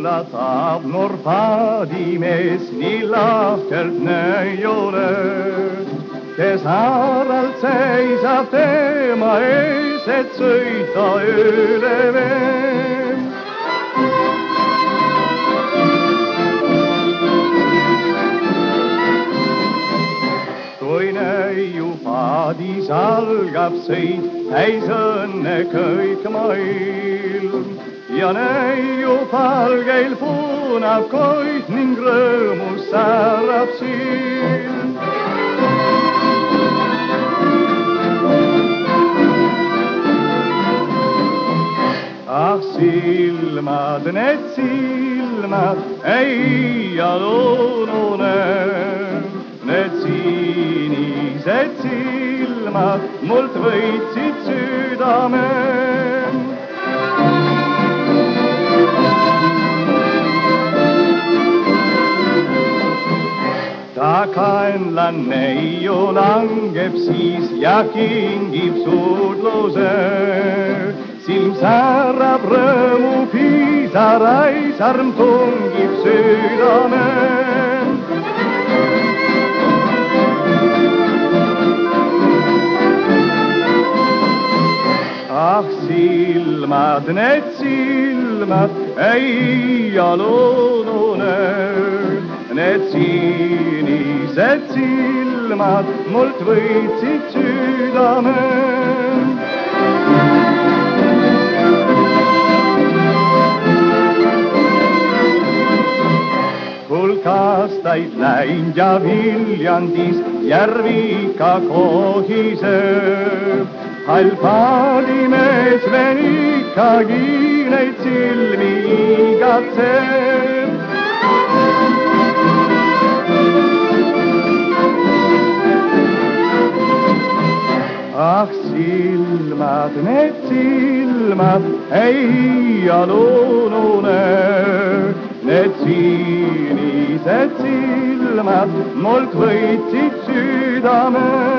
ulatab noor paadimees nii lahkelt nöiule, kes haralt seisab tema ees, et sõita üle. Paadis algab sõit, täis õnne kõik maailm ja neiu palgeil punab koit ning rõõmus särab silm. ah silmad, need silmad ei unune, need sinised silmad ha mult vëjci Südamen. Da kein land nei o lang epsis, jak ingips udlose, sim sarab remu pisar, aisarm tungipsy, silmad, need silmad ei alunune, need sinised silmad mult võitsid südame. hulk aastaid läinud ja Viljandis järv ikka kohiseb. Hall paadimees veel ikkagi neid silmi igatseb. ah silmad, need silmad ei alunune, need sinised silmad mult võitsid südame